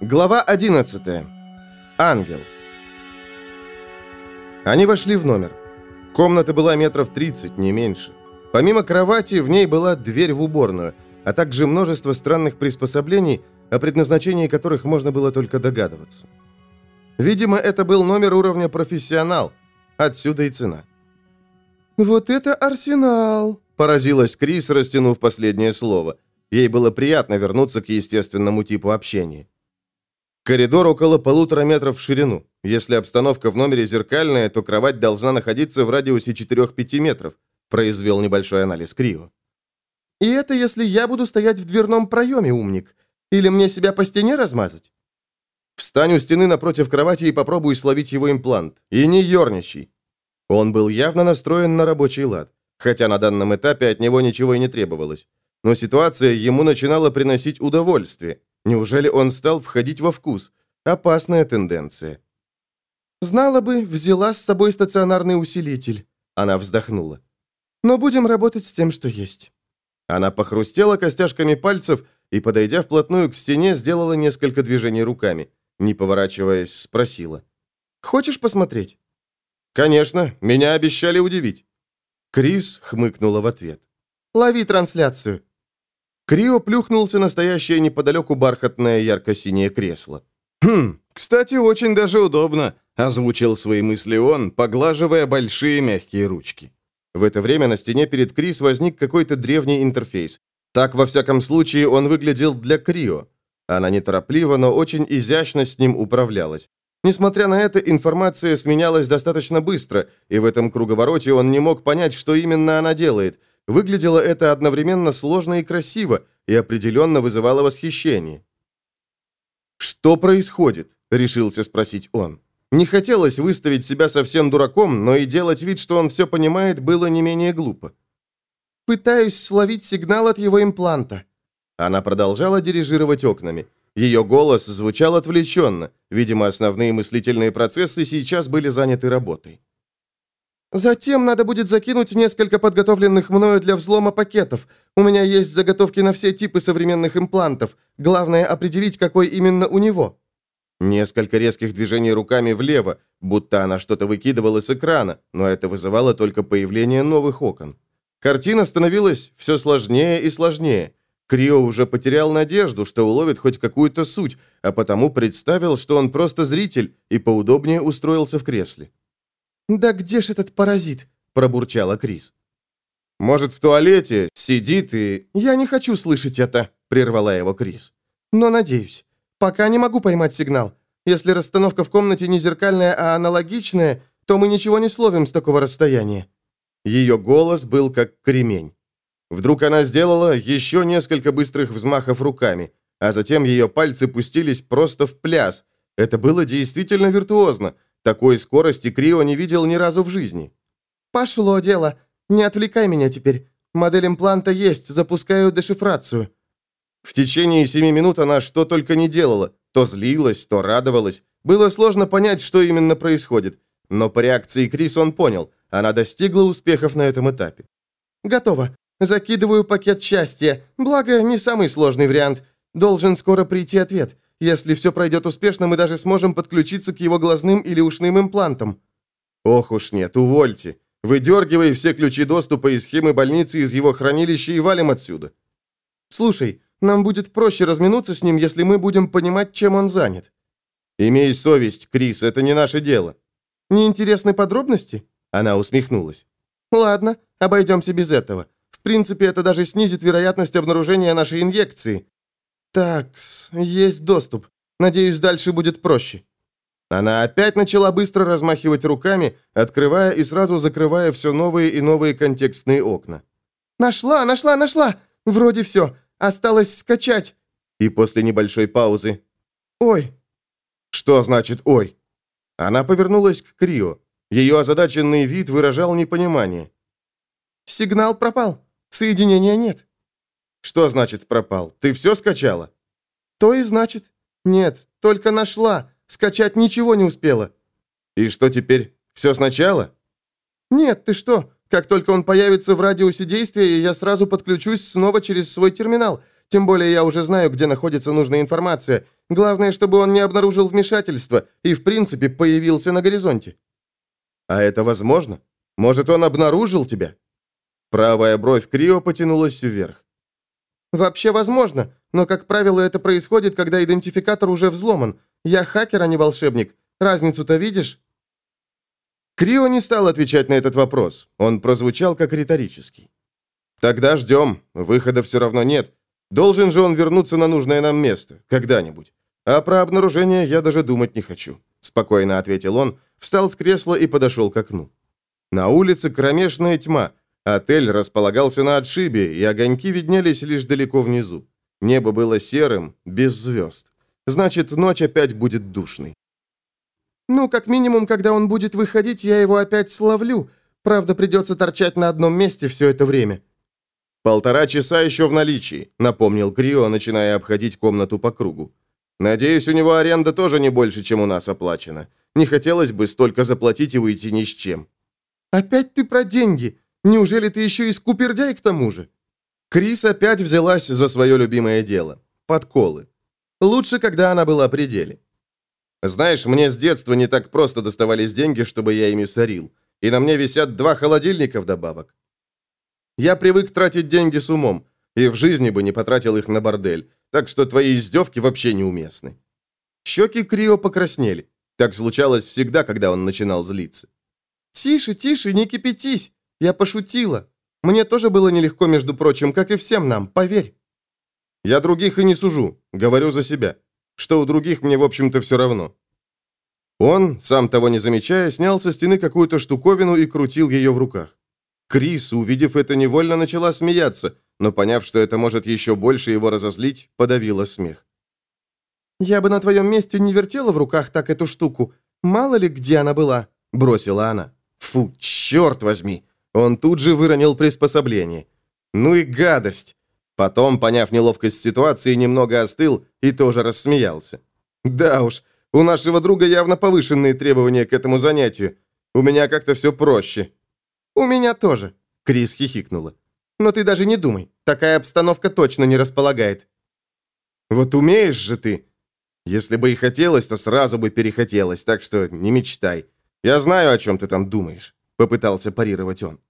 Глава 11. Ангел. Они вошли в номер. Комната была метров 30, не меньше. Помимо кровати, в ней была дверь в уборную, а также множество странных приспособлений, о предназначении которых можно было только догадываться. Видимо, это был номер уровня профессионал. Отсюда и цена. «Вот это арсенал!» – поразилась Крис, растянув последнее слово. Ей было приятно вернуться к естественному типу общения. Коридор около полутора метров в ширину. Если обстановка в номере зеркальная, то кровать должна находиться в радиусе 4-5 метров, произвел небольшой анализ Крио. И это если я буду стоять в дверном проеме, умник. Или мне себя по стене размазать? Встань у стены напротив кровати и попробуй словить его имплант. И не ерничай. Он был явно настроен на рабочий лад, хотя на данном этапе от него ничего и не требовалось. Но ситуация ему начинала приносить удовольствие. Неужели он стал входить во вкус? Опасная тенденция. «Знала бы, взяла с собой стационарный усилитель», — она вздохнула. «Но будем работать с тем, что есть». Она похрустела костяшками пальцев и, подойдя вплотную к стене, сделала несколько движений руками. Не поворачиваясь, спросила. «Хочешь посмотреть?» «Конечно, меня обещали удивить». Крис хмыкнула в ответ. «Лови трансляцию». Крио плюхнулся на стоящее неподалеку бархатное ярко-синее кресло. «Хм, кстати, очень даже удобно», — озвучил свои мысли он, поглаживая большие мягкие ручки. В это время на стене перед Крис возник какой-то древний интерфейс. Так, во всяком случае, он выглядел для Крио. Она неторопливо, но очень изящно с ним управлялась. Несмотря на это, информация сменялась достаточно быстро, и в этом круговороте он не мог понять, что именно она делает — Выглядело это одновременно сложно и красиво, и определенно вызывало восхищение. «Что происходит?» – решился спросить он. Не хотелось выставить себя совсем дураком, но и делать вид, что он все понимает, было не менее глупо. «Пытаюсь словить сигнал от его импланта». Она продолжала дирижировать окнами. Ее голос звучал отвлеченно. Видимо, основные мыслительные процессы сейчас были заняты работой. Затем надо будет закинуть несколько подготовленных мною для взлома пакетов. У меня есть заготовки на все типы современных имплантов. Главное определить, какой именно у него». Несколько резких движений руками влево, будто она что-то выкидывала с экрана, но это вызывало только появление новых окон. Картина становилась все сложнее и сложнее. Крио уже потерял надежду, что уловит хоть какую-то суть, а потому представил, что он просто зритель и поудобнее устроился в кресле. «Да где ж этот паразит?» – пробурчала Крис. «Может, в туалете сидит и...» «Я не хочу слышать это», – прервала его Крис. «Но надеюсь. Пока не могу поймать сигнал. Если расстановка в комнате не зеркальная, а аналогичная, то мы ничего не словим с такого расстояния». Ее голос был как кремень. Вдруг она сделала еще несколько быстрых взмахов руками, а затем ее пальцы пустились просто в пляс. Это было действительно виртуозно – такой скорости Крио не видел ни разу в жизни. «Пошло дело. Не отвлекай меня теперь. Модель импланта есть, запускаю дешифрацию». В течение семи минут она что только не делала. То злилась, то радовалась. Было сложно понять, что именно происходит. Но по реакции Крис он понял. Она достигла успехов на этом этапе. «Готово. Закидываю пакет счастья. Благо, не самый сложный вариант. Должен скоро прийти ответ. Если все пройдет успешно, мы даже сможем подключиться к его глазным или ушным имплантам». «Ох уж нет, увольте. Выдергивай все ключи доступа из схемы больницы из его хранилища и валим отсюда». «Слушай, нам будет проще разминуться с ним, если мы будем понимать, чем он занят». «Имей совесть, Крис, это не наше дело». «Неинтересны подробности?» Она усмехнулась. «Ладно, обойдемся без этого. В принципе, это даже снизит вероятность обнаружения нашей инъекции. Так, есть доступ. Надеюсь, дальше будет проще. Она опять начала быстро размахивать руками, открывая и сразу закрывая все новые и новые контекстные окна. «Нашла, нашла, нашла! Вроде все. Осталось скачать». И после небольшой паузы. «Ой». «Что значит «ой»?» Она повернулась к Крио. Ее озадаченный вид выражал непонимание. «Сигнал пропал. Соединения нет». «Что значит пропал? Ты все скачала?» «То и значит. Нет, только нашла. Скачать ничего не успела». «И что теперь? Все сначала?» «Нет, ты что? Как только он появится в радиусе действия, я сразу подключусь снова через свой терминал. Тем более я уже знаю, где находится нужная информация. Главное, чтобы он не обнаружил вмешательства и, в принципе, появился на горизонте». «А это возможно? Может, он обнаружил тебя?» Правая бровь Крио потянулась вверх. «Вообще возможно, но, как правило, это происходит, когда идентификатор уже взломан. Я хакер, а не волшебник. Разницу-то видишь?» Крио не стал отвечать на этот вопрос. Он прозвучал как риторический. «Тогда ждем. Выхода все равно нет. Должен же он вернуться на нужное нам место. Когда-нибудь. А про обнаружение я даже думать не хочу», — спокойно ответил он, встал с кресла и подошел к окну. На улице кромешная тьма. Отель располагался на отшибе, и огоньки виднелись лишь далеко внизу. Небо было серым, без звезд. Значит, ночь опять будет душной. «Ну, как минимум, когда он будет выходить, я его опять словлю. Правда, придется торчать на одном месте все это время». «Полтора часа еще в наличии», — напомнил Крио, начиная обходить комнату по кругу. «Надеюсь, у него аренда тоже не больше, чем у нас оплачена. Не хотелось бы столько заплатить и уйти ни с чем». «Опять ты про деньги? Неужели ты еще и скупердяй к тому же?» Крис опять взялась за свое любимое дело — подколы. Лучше, когда она была при деле. Знаешь, мне с детства не так просто доставались деньги, чтобы я ими сорил. И на мне висят два холодильника вдобавок. Я привык тратить деньги с умом, и в жизни бы не потратил их на бордель, так что твои издевки вообще неуместны. Щеки Крио покраснели. Так случалось всегда, когда он начинал злиться. «Тише, тише, не кипятись! Я пошутила. Мне тоже было нелегко, между прочим, как и всем нам, поверь». «Я других и не сужу, говорю за себя. Что у других мне, в общем-то, все равно». Он, сам того не замечая, снял со стены какую-то штуковину и крутил ее в руках. Крис, увидев это, невольно начала смеяться, но, поняв, что это может еще больше его разозлить, подавила смех. «Я бы на твоем месте не вертела в руках так эту штуку. Мало ли, где она была», — бросила она. «Фу, черт возьми!» Он тут же выронил приспособление. «Ну и гадость!» Потом, поняв неловкость ситуации, немного остыл и тоже рассмеялся. «Да уж, у нашего друга явно повышенные требования к этому занятию. У меня как-то все проще». «У меня тоже», — Крис хихикнула. «Но ты даже не думай, такая обстановка точно не располагает». «Вот умеешь же ты!» «Если бы и хотелось, то сразу бы перехотелось, так что не мечтай. «Я знаю, о чем ты там думаешь», — попытался парировать он.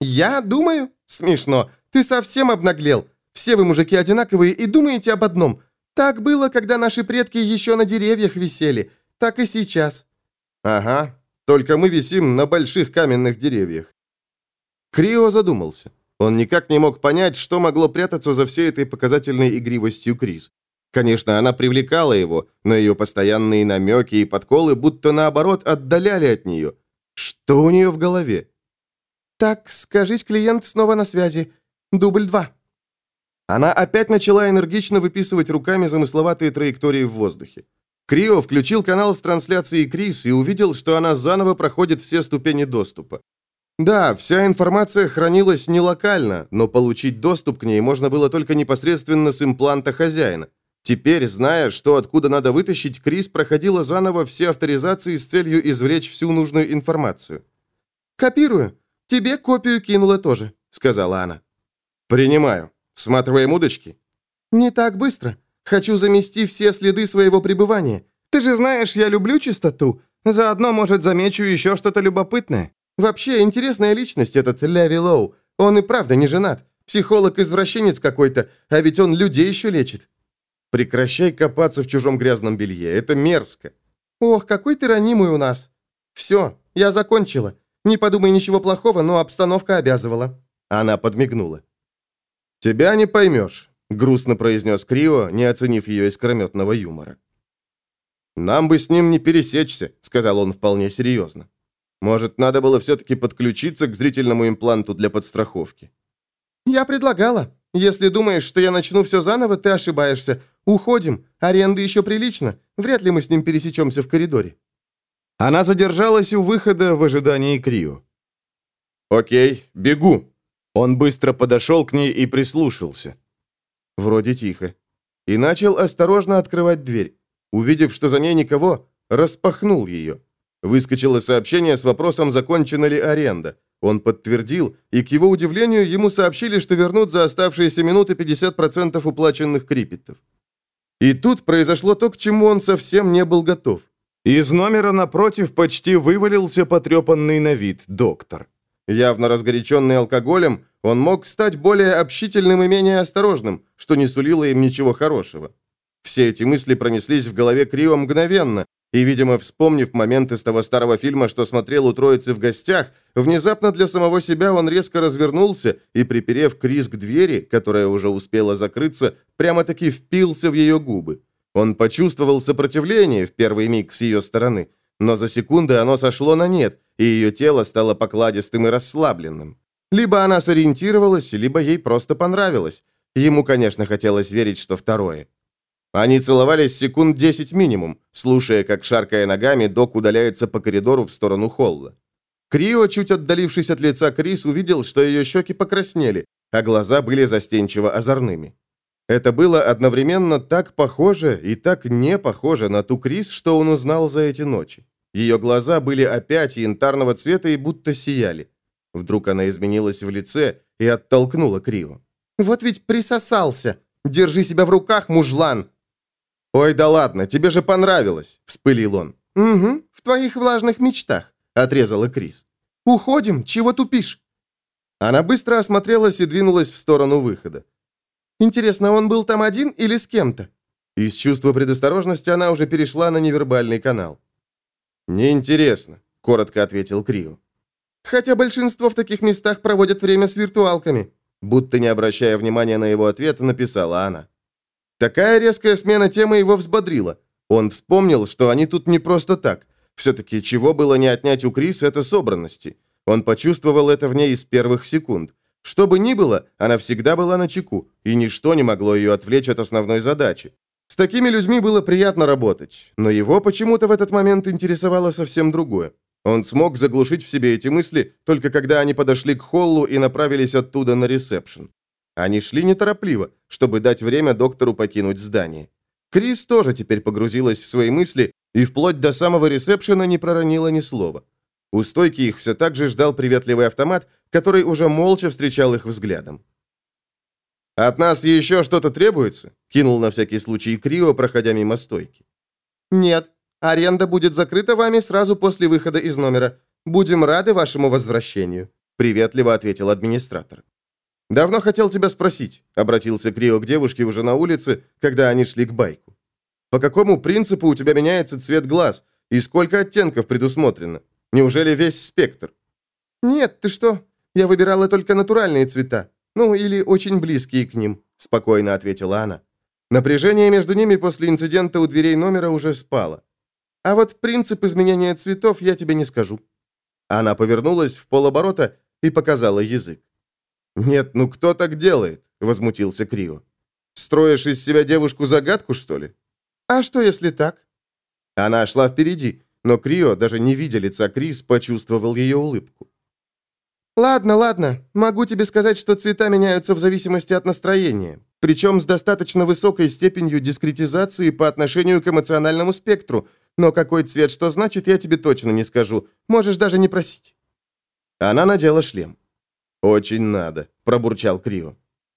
«Я думаю? Смешно. Ты совсем обнаглел. Все вы, мужики, одинаковые и думаете об одном. Так было, когда наши предки еще на деревьях висели. Так и сейчас». «Ага, только мы висим на больших каменных деревьях». Крио задумался. Он никак не мог понять, что могло прятаться за всей этой показательной игривостью Крис. Конечно, она привлекала его, но ее постоянные намеки и подколы будто наоборот отдаляли от нее. Что у нее в голове? «Так, скажись, клиент снова на связи. Дубль два». Она опять начала энергично выписывать руками замысловатые траектории в воздухе. Крио включил канал с трансляцией Крис и увидел, что она заново проходит все ступени доступа. Да, вся информация хранилась не локально, но получить доступ к ней можно было только непосредственно с импланта хозяина. Теперь, зная, что откуда надо вытащить, Крис проходила заново все авторизации с целью извлечь всю нужную информацию. «Копирую. Тебе копию кинула тоже», — сказала она. «Принимаю. Сматываем удочки?» «Не так быстро. Хочу замести все следы своего пребывания. Ты же знаешь, я люблю чистоту. Заодно, может, замечу еще что-то любопытное. Вообще, интересная личность этот Леви Лоу. Он и правда не женат. Психолог-извращенец какой-то, а ведь он людей еще лечит. Прекращай копаться в чужом грязном белье, это мерзко. Ох, какой ты ранимый у нас. Все, я закончила. Не подумай ничего плохого, но обстановка обязывала. Она подмигнула. Тебя не поймешь, грустно произнес Крио, не оценив ее искрометного юмора. «Нам бы с ним не пересечься», — сказал он вполне серьезно. «Может, надо было все-таки подключиться к зрительному импланту для подстраховки?» «Я предлагала. Если думаешь, что я начну все заново, ты ошибаешься. Уходим. Аренда еще прилично. Вряд ли мы с ним пересечемся в коридоре». Она задержалась у выхода в ожидании Крио. «Окей, бегу». Он быстро подошел к ней и прислушался. Вроде тихо. И начал осторожно открывать дверь. Увидев, что за ней никого, распахнул ее. Выскочило сообщение с вопросом, закончена ли аренда. Он подтвердил, и, к его удивлению, ему сообщили, что вернут за оставшиеся минуты 50% уплаченных крипетов. И тут произошло то, к чему он совсем не был готов. Из номера напротив почти вывалился потрепанный на вид доктор. Явно разгоряченный алкоголем, он мог стать более общительным и менее осторожным, что не сулило им ничего хорошего. Все эти мысли пронеслись в голове Крио мгновенно, и, видимо, вспомнив момент из того старого фильма, что смотрел у троицы в гостях, внезапно для самого себя он резко развернулся и, приперев Крис к двери, которая уже успела закрыться, прямо-таки впился в ее губы. Он почувствовал сопротивление в первый миг с ее стороны, но за секунды оно сошло на нет, и ее тело стало покладистым и расслабленным. Либо она сориентировалась, либо ей просто понравилось. Ему, конечно, хотелось верить, что второе. Они целовались секунд десять минимум, слушая, как, шаркая ногами, док удаляется по коридору в сторону холла. Крио, чуть отдалившись от лица Крис, увидел, что ее щеки покраснели, а глаза были застенчиво озорными. Это было одновременно так похоже и так не похоже на ту Крис, что он узнал за эти ночи. Ее глаза были опять янтарного цвета и будто сияли. Вдруг она изменилась в лице и оттолкнула Крио. «Вот ведь присосался! Держи себя в руках, мужлан!» «Ой, да ладно, тебе же понравилось!» – вспылил он. «Угу, в твоих влажных мечтах», – отрезала Крис. «Уходим, чего тупишь?» Она быстро осмотрелась и двинулась в сторону выхода. «Интересно, он был там один или с кем-то?» Из чувства предосторожности она уже перешла на невербальный канал. «Неинтересно», — коротко ответил Крио. «Хотя большинство в таких местах проводят время с виртуалками», будто не обращая внимания на его ответ, написала она. Такая резкая смена темы его взбодрила. Он вспомнил, что они тут не просто так. Все-таки чего было не отнять у Крис, это собранности. Он почувствовал это в ней из первых секунд. Что бы ни было, она всегда была на чеку, и ничто не могло ее отвлечь от основной задачи. С такими людьми было приятно работать, но его почему-то в этот момент интересовало совсем другое. Он смог заглушить в себе эти мысли, только когда они подошли к холлу и направились оттуда на ресепшн. Они шли неторопливо, чтобы дать время доктору покинуть здание. Крис тоже теперь погрузилась в свои мысли и вплоть до самого ресепшена не проронила ни слова. У стойки их все так же ждал приветливый автомат, который уже молча встречал их взглядом. «От нас еще что-то требуется?» — кинул на всякий случай Крио, проходя мимо стойки. «Нет. Аренда будет закрыта вами сразу после выхода из номера. Будем рады вашему возвращению», — приветливо ответил администратор. «Давно хотел тебя спросить», — обратился Крио к девушке уже на улице, когда они шли к байку. «По какому принципу у тебя меняется цвет глаз, и сколько оттенков предусмотрено? Неужели весь спектр?» «Нет, ты что? Я выбирала только натуральные цвета. Ну, или очень близкие к ним», — спокойно ответила она. Напряжение между ними после инцидента у дверей номера уже спало. «А вот принцип изменения цветов я тебе не скажу». Она повернулась в полоборота и показала язык. «Нет, ну кто так делает?» — возмутился Крио. «Строишь из себя девушку-загадку, что ли?» «А что, если так?» Она шла впереди, но Крио, даже не видя лица Крис, почувствовал ее улыбку. «Ладно, ладно. Могу тебе сказать, что цвета меняются в зависимости от настроения, причем с достаточно высокой степенью дискретизации по отношению к эмоциональному спектру, но какой цвет что значит, я тебе точно не скажу. Можешь даже не просить». Она надела шлем. «Очень надо», – пробурчал Крио.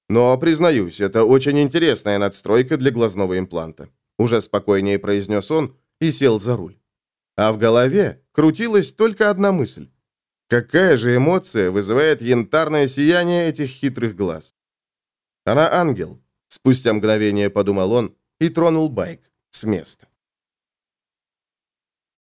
«Но, признаюсь, это очень интересная надстройка для глазного импланта», – уже спокойнее произнес он и сел за руль. А в голове крутилась только одна мысль. Какая же эмоция вызывает янтарное сияние этих хитрых глаз? Она ангел, спустя мгновение подумал он и тронул байк с места.